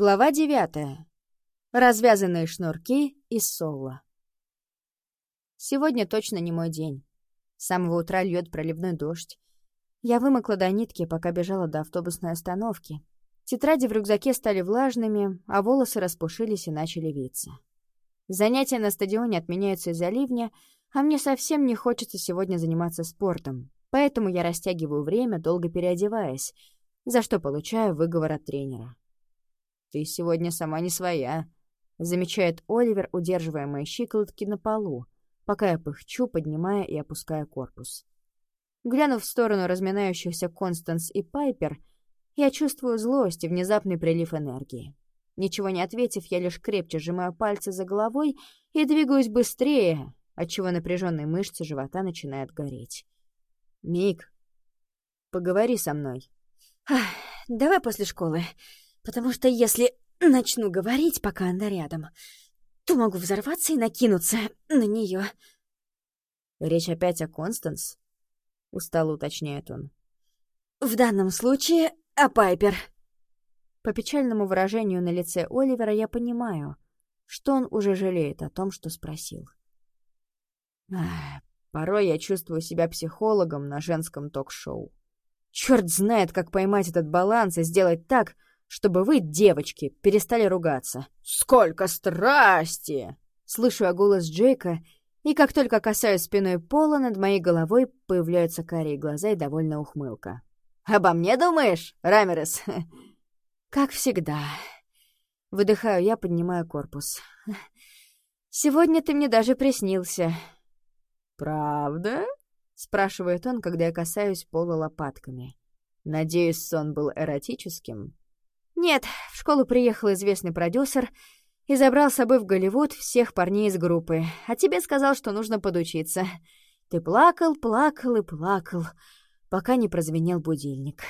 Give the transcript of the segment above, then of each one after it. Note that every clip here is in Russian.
Глава девятая. Развязанные шнурки из соло. Сегодня точно не мой день. С самого утра льет проливной дождь. Я вымокла до нитки, пока бежала до автобусной остановки. Тетради в рюкзаке стали влажными, а волосы распушились и начали виться. Занятия на стадионе отменяются из-за ливня, а мне совсем не хочется сегодня заниматься спортом, поэтому я растягиваю время, долго переодеваясь, за что получаю выговор от тренера. «Ты сегодня сама не своя», — замечает Оливер, удерживая мои щиколотки на полу, пока я пыхчу, поднимая и опуская корпус. Глянув в сторону разминающихся Констанс и Пайпер, я чувствую злость и внезапный прилив энергии. Ничего не ответив, я лишь крепче сжимаю пальцы за головой и двигаюсь быстрее, отчего напряженные мышцы живота начинают гореть. «Мик, поговори со мной». «Давай после школы», потому что если начну говорить, пока она рядом, то могу взорваться и накинуться на нее. «Речь опять о Констанс?» — устало уточняет он. «В данном случае о Пайпер». По печальному выражению на лице Оливера я понимаю, что он уже жалеет о том, что спросил. Ах, порой я чувствую себя психологом на женском ток-шоу. Черт знает, как поймать этот баланс и сделать так, чтобы вы, девочки, перестали ругаться. «Сколько страсти!» Слышу я голос Джейка, и как только касаюсь спиной пола, над моей головой появляются карие глаза и довольная ухмылка. «Обо мне думаешь, Рамерес?» «Как всегда». Выдыхаю я, поднимая корпус. «Сегодня ты мне даже приснился». «Правда?» — спрашивает он, когда я касаюсь пола лопатками. «Надеюсь, сон был эротическим?» Нет, в школу приехал известный продюсер и забрал с собой в Голливуд всех парней из группы, а тебе сказал, что нужно подучиться. Ты плакал, плакал и плакал, пока не прозвенел будильник.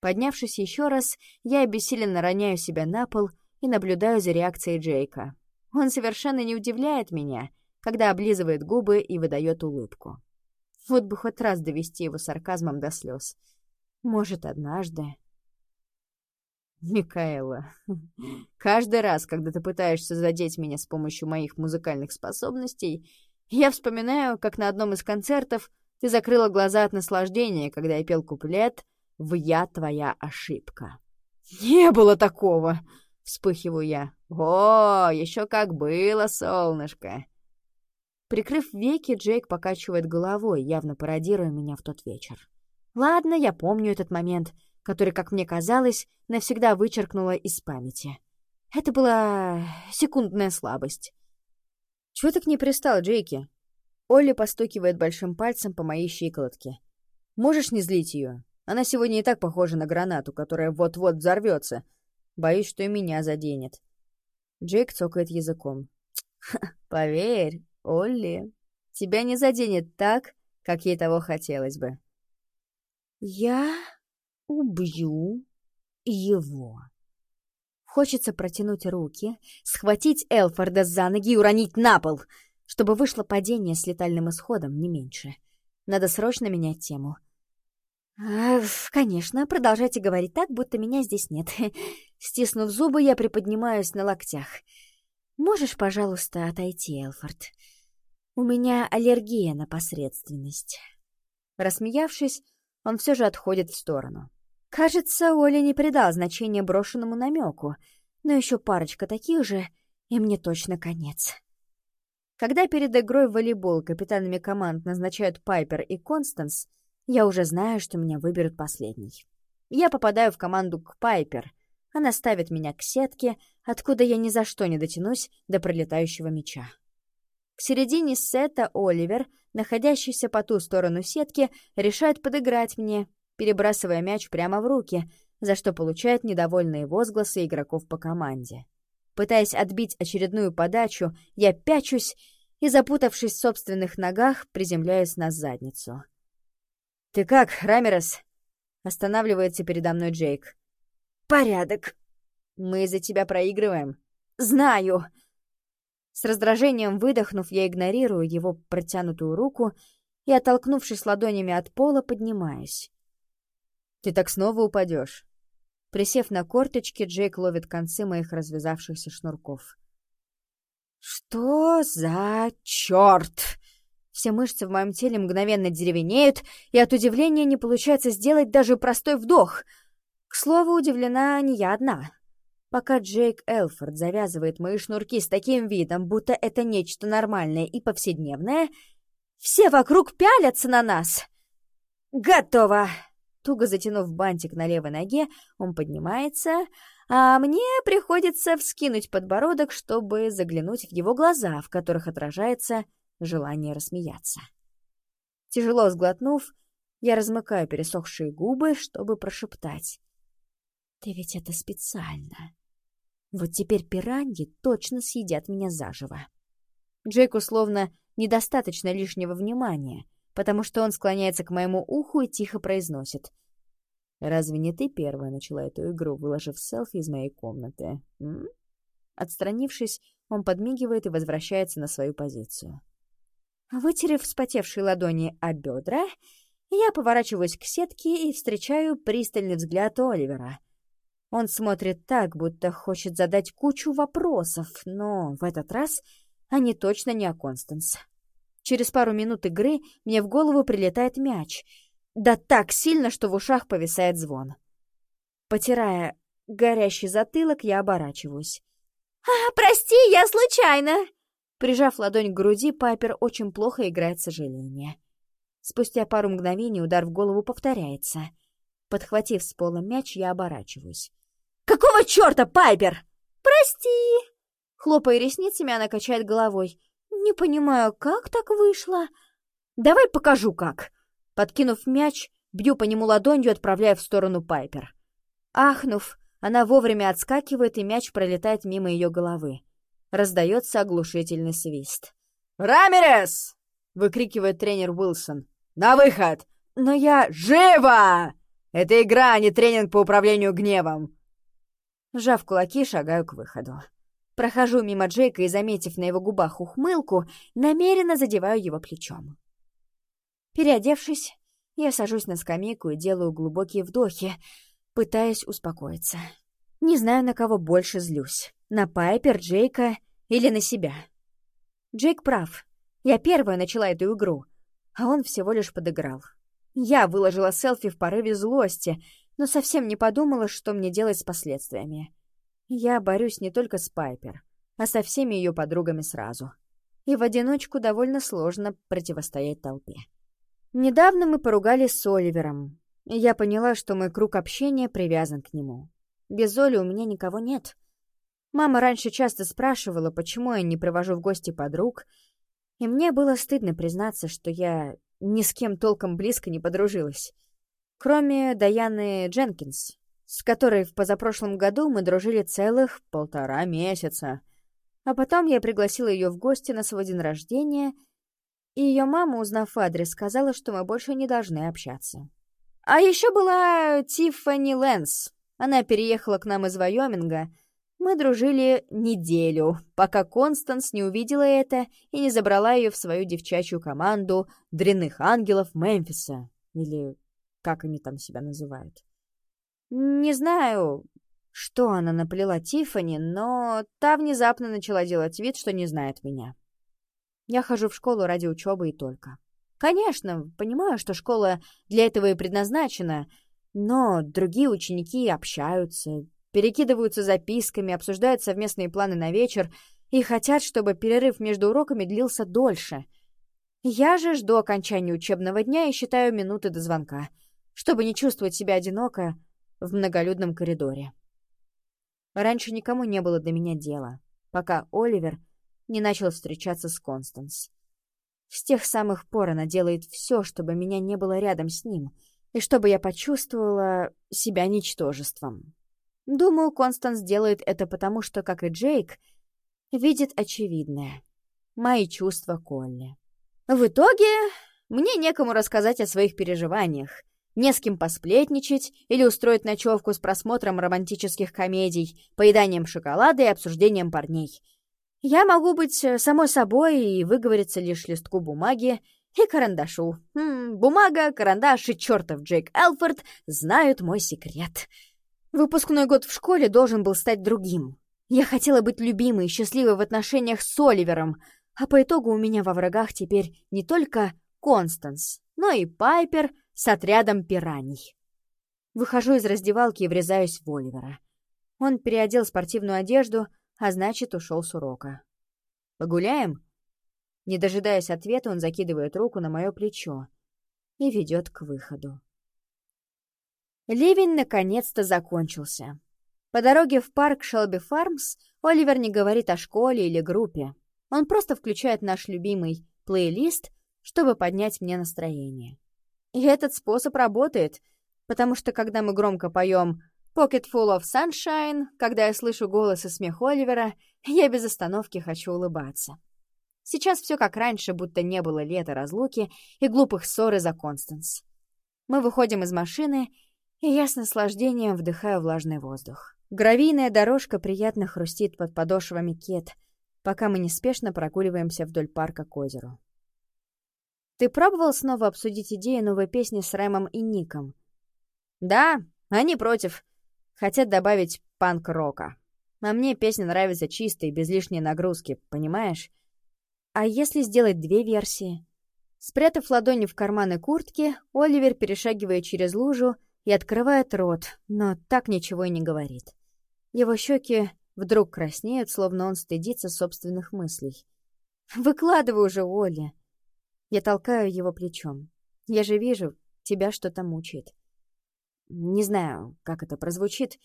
Поднявшись еще раз, я обессиленно роняю себя на пол и наблюдаю за реакцией Джейка. Он совершенно не удивляет меня, когда облизывает губы и выдает улыбку. Вот бы хоть раз довести его сарказмом до слез. Может, однажды. Микаэла, каждый раз, когда ты пытаешься задеть меня с помощью моих музыкальных способностей, я вспоминаю, как на одном из концертов ты закрыла глаза от наслаждения, когда я пел куплет «В я твоя ошибка». «Не было такого!» — вспыхиваю я. «О, еще как было, солнышко!» Прикрыв веки, Джейк покачивает головой, явно пародируя меня в тот вечер. «Ладно, я помню этот момент который, как мне казалось, навсегда вычеркнула из памяти. Это была секундная слабость. «Чего ты к ней пристал, Джейки?» Олли постукивает большим пальцем по моей щиколотке. «Можешь не злить ее? Она сегодня и так похожа на гранату, которая вот-вот взорвется. Боюсь, что и меня заденет». Джейк цокает языком. «Поверь, Олли, тебя не заденет так, как ей того хотелось бы». «Я...» убью его. Хочется протянуть руки, схватить Элфорда за ноги и уронить на пол, чтобы вышло падение с летальным исходом, не меньше. Надо срочно менять тему. «Конечно, продолжайте говорить так, будто меня здесь нет». Стиснув зубы, я приподнимаюсь на локтях. «Можешь, пожалуйста, отойти, Элфорд? У меня аллергия на посредственность». Рассмеявшись, он все же отходит в сторону. Кажется, Оля не придал значения брошенному намеку, но еще парочка таких же, и мне точно конец. Когда перед игрой в волейбол капитанами команд назначают Пайпер и Констанс, я уже знаю, что меня выберут последний. Я попадаю в команду к Пайпер. Она ставит меня к сетке, откуда я ни за что не дотянусь до пролетающего мяча. К середине сета Оливер, находящийся по ту сторону сетки, решает подыграть мне, перебрасывая мяч прямо в руки, за что получает недовольные возгласы игроков по команде. Пытаясь отбить очередную подачу, я пячусь и, запутавшись в собственных ногах, приземляюсь на задницу. «Ты как, Рамерес?» — останавливается передо мной Джейк. «Порядок». «Мы из-за тебя проигрываем». «Знаю». С раздражением выдохнув, я игнорирую его протянутую руку и, оттолкнувшись ладонями от пола, поднимаюсь. Ты так снова упадешь. Присев на корточки, Джейк ловит концы моих развязавшихся шнурков. «Что за черт?» Все мышцы в моем теле мгновенно деревенеют, и от удивления не получается сделать даже простой вдох. К слову, удивлена не я одна. Пока Джейк Элфорд завязывает мои шнурки с таким видом, будто это нечто нормальное и повседневное, все вокруг пялятся на нас. «Готово!» Туго затянув бантик на левой ноге, он поднимается, а мне приходится вскинуть подбородок, чтобы заглянуть в его глаза, в которых отражается желание рассмеяться. Тяжело сглотнув, я размыкаю пересохшие губы, чтобы прошептать. «Ты ведь это специально. Вот теперь пираньи точно съедят меня заживо». Джейк условно недостаточно лишнего внимания, потому что он склоняется к моему уху и тихо произносит. «Разве не ты первая начала эту игру, выложив селфи из моей комнаты?» М? Отстранившись, он подмигивает и возвращается на свою позицию. Вытерев вспотевшие ладони о бедра, я поворачиваюсь к сетке и встречаю пристальный взгляд Оливера. Он смотрит так, будто хочет задать кучу вопросов, но в этот раз они точно не о Констанс. Через пару минут игры мне в голову прилетает мяч. Да так сильно, что в ушах повисает звон. Потирая горящий затылок, я оборачиваюсь. «А, прости, я случайно!» Прижав ладонь к груди, Пайпер очень плохо играет сожаление. Спустя пару мгновений удар в голову повторяется. Подхватив с пола мяч, я оборачиваюсь. «Какого черта, Пайпер?» «Прости!» Хлопая ресницами, она качает головой. «Не понимаю, как так вышло?» «Давай покажу, как!» Подкинув мяч, бью по нему ладонью, отправляя в сторону Пайпер. Ахнув, она вовремя отскакивает, и мяч пролетает мимо ее головы. Раздается оглушительный свист. «Рамерес!» — выкрикивает тренер Уилсон. «На выход!» «Но я... Живо! Это игра, а не тренинг по управлению гневом!» Сжав кулаки, шагаю к выходу. Прохожу мимо Джейка и, заметив на его губах ухмылку, намеренно задеваю его плечом. Переодевшись, я сажусь на скамейку и делаю глубокие вдохи, пытаясь успокоиться. Не знаю, на кого больше злюсь. На Пайпер, Джейка или на себя. Джейк прав. Я первая начала эту игру, а он всего лишь подыграл. Я выложила селфи в порыве злости, но совсем не подумала, что мне делать с последствиями. Я борюсь не только с Пайпер, а со всеми ее подругами сразу. И в одиночку довольно сложно противостоять толпе. Недавно мы поругались с Оливером, и я поняла, что мой круг общения привязан к нему. Без Оли у меня никого нет. Мама раньше часто спрашивала, почему я не провожу в гости подруг, и мне было стыдно признаться, что я ни с кем толком близко не подружилась. Кроме Даяны Дженкинс, с которой в позапрошлом году мы дружили целых полтора месяца. А потом я пригласила ее в гости на свой день рождения, и ее мама, узнав адрес, сказала, что мы больше не должны общаться. А еще была Тиффани Лэнс. Она переехала к нам из Вайоминга — мы дружили неделю, пока Констанс не увидела это и не забрала ее в свою девчачью команду дрянных ангелов Мемфиса. Или как они там себя называют. Не знаю, что она наплела Тифани, но та внезапно начала делать вид, что не знает меня. Я хожу в школу ради учебы и только. Конечно, понимаю, что школа для этого и предназначена, но другие ученики общаются, перекидываются записками, обсуждают совместные планы на вечер и хотят, чтобы перерыв между уроками длился дольше. Я же жду окончания учебного дня и считаю минуты до звонка, чтобы не чувствовать себя одиноко в многолюдном коридоре. Раньше никому не было до меня дела, пока Оливер не начал встречаться с Констанс. С тех самых пор она делает все, чтобы меня не было рядом с ним, и чтобы я почувствовала себя ничтожеством. Думаю, Констанс делает это потому, что, как и Джейк, видит очевидное. Мои чувства Колли. В итоге мне некому рассказать о своих переживаниях, не с кем посплетничать или устроить ночевку с просмотром романтических комедий, поеданием шоколада и обсуждением парней. Я могу быть э, самой собой и выговориться лишь листку бумаги и карандашу. М -м, бумага, карандаш и чертов Джейк Элфорд знают мой секрет. Выпускной год в школе должен был стать другим. Я хотела быть любимой и счастливой в отношениях с Оливером, а по итогу у меня во врагах теперь не только Констанс, но и Пайпер с отрядом пираний. Выхожу из раздевалки и врезаюсь в Оливера. Он переодел спортивную одежду, а значит, ушел с урока. «Погуляем?» Не дожидаясь ответа, он закидывает руку на мое плечо и ведет к выходу. Ливень наконец-то закончился. По дороге в парк Шелби Фармс Оливер не говорит о школе или группе. Он просто включает наш любимый плейлист, чтобы поднять мне настроение. И этот способ работает, потому что когда мы громко поем «Pocket Full of Sunshine», когда я слышу голос и смех Оливера, я без остановки хочу улыбаться. Сейчас все как раньше, будто не было лета разлуки и глупых ссор из-за Констанс. Мы выходим из машины, и я с наслаждением вдыхаю влажный воздух. Гравийная дорожка приятно хрустит под подошвами кет, пока мы неспешно прогуливаемся вдоль парка к озеру. Ты пробовал снова обсудить идею новой песни с Рэмом и Ником? Да, они против. Хотят добавить панк-рока. А мне песня нравится чистой, без лишней нагрузки, понимаешь? А если сделать две версии? Спрятав ладони в карманы куртки, Оливер перешагивает через лужу и открывает рот, но так ничего и не говорит. Его щеки вдруг краснеют, словно он стыдится собственных мыслей. «Выкладывай уже, Оля!» Я толкаю его плечом. «Я же вижу, тебя что-то мучает. Не знаю, как это прозвучит,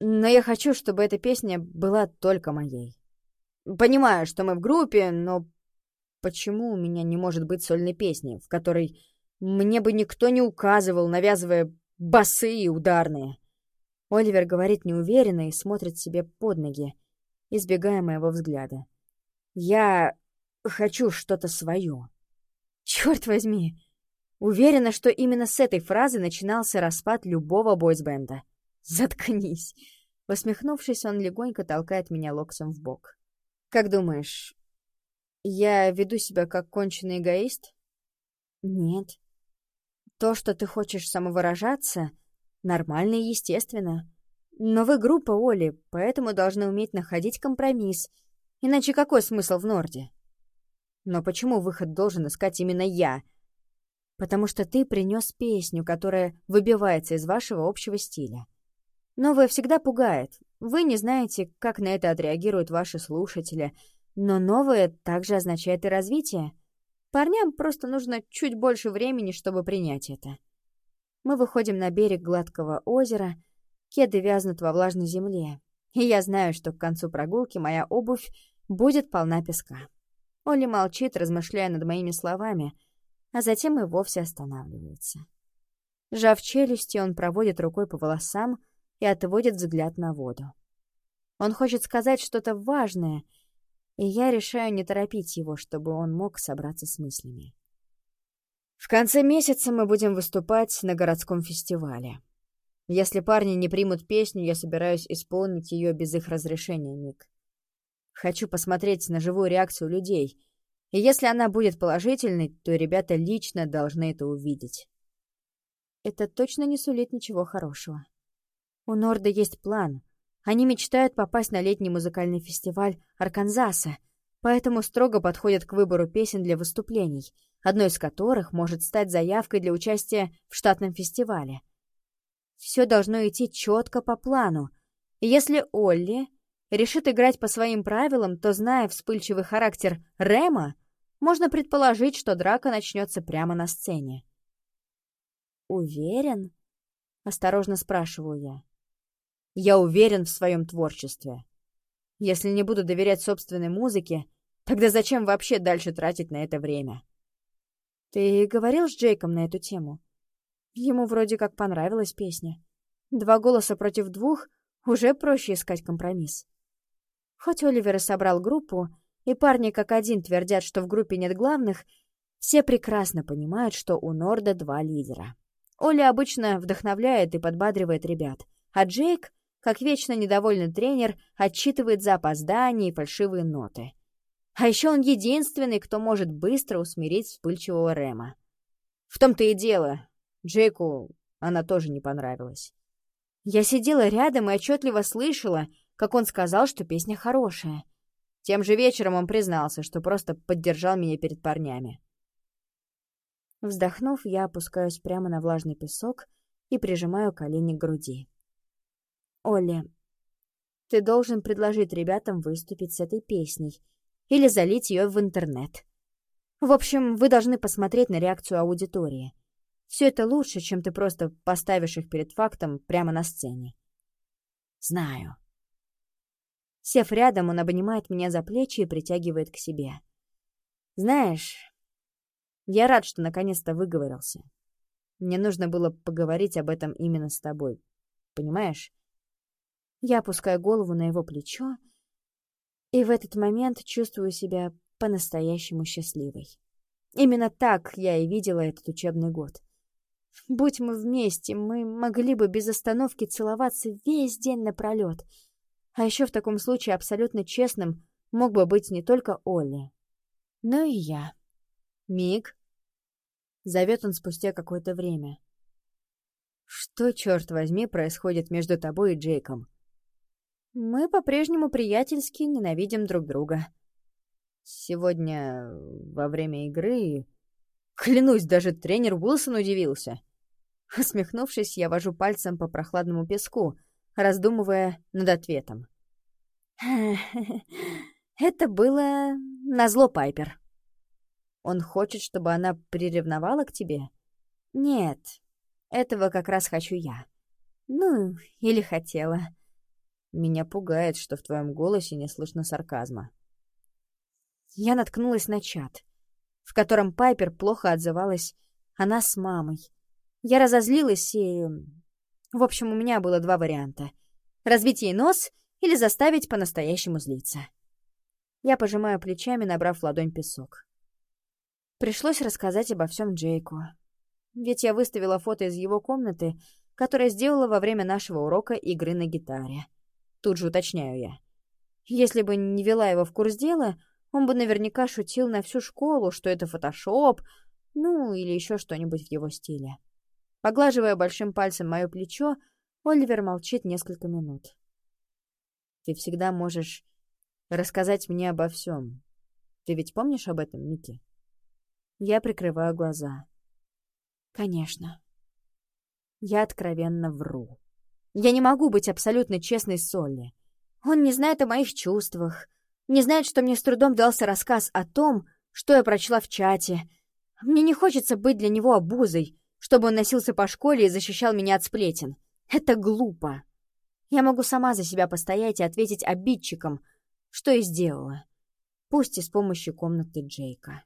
но я хочу, чтобы эта песня была только моей. Понимаю, что мы в группе, но почему у меня не может быть сольной песни, в которой мне бы никто не указывал, навязывая басы и ударные? Оливер говорит неуверенно и смотрит себе под ноги, избегая моего взгляда. Я хочу что-то свое. Черт возьми! Уверена, что именно с этой фразы начинался распад любого бойсбенда. Заткнись! Усмехнувшись, он легонько толкает меня локтем в бок. Как думаешь, я веду себя как конченый эгоист? Нет. То, что ты хочешь самовыражаться, нормально и естественно. Но вы группа, Оли, поэтому должны уметь находить компромисс. Иначе какой смысл в Норде? Но почему выход должен искать именно я? Потому что ты принес песню, которая выбивается из вашего общего стиля. Новое всегда пугает, вы не знаете, как на это отреагируют ваши слушатели, но новое также означает и развитие. Парням просто нужно чуть больше времени, чтобы принять это. Мы выходим на берег гладкого озера, кеды вязнут во влажной земле, и я знаю, что к концу прогулки моя обувь будет полна песка. Оли молчит, размышляя над моими словами, а затем и вовсе останавливается. Жав челюсти, он проводит рукой по волосам, и отводит взгляд на воду. Он хочет сказать что-то важное, и я решаю не торопить его, чтобы он мог собраться с мыслями. В конце месяца мы будем выступать на городском фестивале. Если парни не примут песню, я собираюсь исполнить ее без их разрешения, Ник. Хочу посмотреть на живую реакцию людей, и если она будет положительной, то ребята лично должны это увидеть. Это точно не сулит ничего хорошего. У Норда есть план. Они мечтают попасть на летний музыкальный фестиваль Арканзаса, поэтому строго подходят к выбору песен для выступлений, одной из которых может стать заявкой для участия в штатном фестивале. Все должно идти четко по плану. И если Олли решит играть по своим правилам, то, зная вспыльчивый характер Рема, можно предположить, что драка начнется прямо на сцене. «Уверен?» — осторожно спрашиваю я. Я уверен в своем творчестве. Если не буду доверять собственной музыке, тогда зачем вообще дальше тратить на это время? Ты говорил с Джейком на эту тему? Ему вроде как понравилась песня. Два голоса против двух уже проще искать компромисс. Хоть Оливер и собрал группу, и парни как один твердят, что в группе нет главных, все прекрасно понимают, что у Норда два лидера. Оля обычно вдохновляет и подбадривает ребят, а Джейк как вечно недовольный тренер отчитывает за опоздание и фальшивые ноты. А еще он единственный, кто может быстро усмирить вспыльчивого Рема. В том-то и дело, Джейку она тоже не понравилась. Я сидела рядом и отчетливо слышала, как он сказал, что песня хорошая. Тем же вечером он признался, что просто поддержал меня перед парнями. Вздохнув, я опускаюсь прямо на влажный песок и прижимаю колени к груди. «Оля, ты должен предложить ребятам выступить с этой песней или залить ее в интернет. В общем, вы должны посмотреть на реакцию аудитории. Все это лучше, чем ты просто поставишь их перед фактом прямо на сцене». «Знаю», Сев рядом, он обнимает меня за плечи и притягивает к себе. «Знаешь, я рад, что наконец-то выговорился. Мне нужно было поговорить об этом именно с тобой. Понимаешь?» Я опускаю голову на его плечо и в этот момент чувствую себя по-настоящему счастливой. Именно так я и видела этот учебный год. Будь мы вместе, мы могли бы без остановки целоваться весь день напролет — а еще в таком случае абсолютно честным мог бы быть не только Олли, но и я. «Мик?» Зовет он спустя какое-то время. «Что, черт возьми, происходит между тобой и Джейком?» «Мы по-прежнему приятельски ненавидим друг друга. Сегодня, во время игры...» Клянусь, даже тренер Уилсон удивился. Усмехнувшись, я вожу пальцем по прохладному песку — раздумывая над ответом. «Это было назло Пайпер. Он хочет, чтобы она приревновала к тебе? Нет, этого как раз хочу я. Ну, или хотела. Меня пугает, что в твоем голосе не слышно сарказма. Я наткнулась на чат, в котором Пайпер плохо отзывалась о нас с мамой. Я разозлилась и в общем, у меня было два варианта. Разбить ей нос или заставить по-настоящему злиться. Я пожимаю плечами, набрав в ладонь песок. Пришлось рассказать обо всем Джейку. Ведь я выставила фото из его комнаты, которое сделала во время нашего урока игры на гитаре. Тут же уточняю я. Если бы не вела его в курс дела, он бы наверняка шутил на всю школу, что это фотошоп, ну или еще что-нибудь в его стиле. Поглаживая большим пальцем мое плечо, Оливер молчит несколько минут. «Ты всегда можешь рассказать мне обо всем. Ты ведь помнишь об этом, Микки?» Я прикрываю глаза. «Конечно. Я откровенно вру. Я не могу быть абсолютно честной с Солли. Он не знает о моих чувствах, не знает, что мне с трудом дался рассказ о том, что я прочла в чате. Мне не хочется быть для него обузой, чтобы он носился по школе и защищал меня от сплетен. Это глупо. Я могу сама за себя постоять и ответить обидчикам, что и сделала. Пусть и с помощью комнаты Джейка.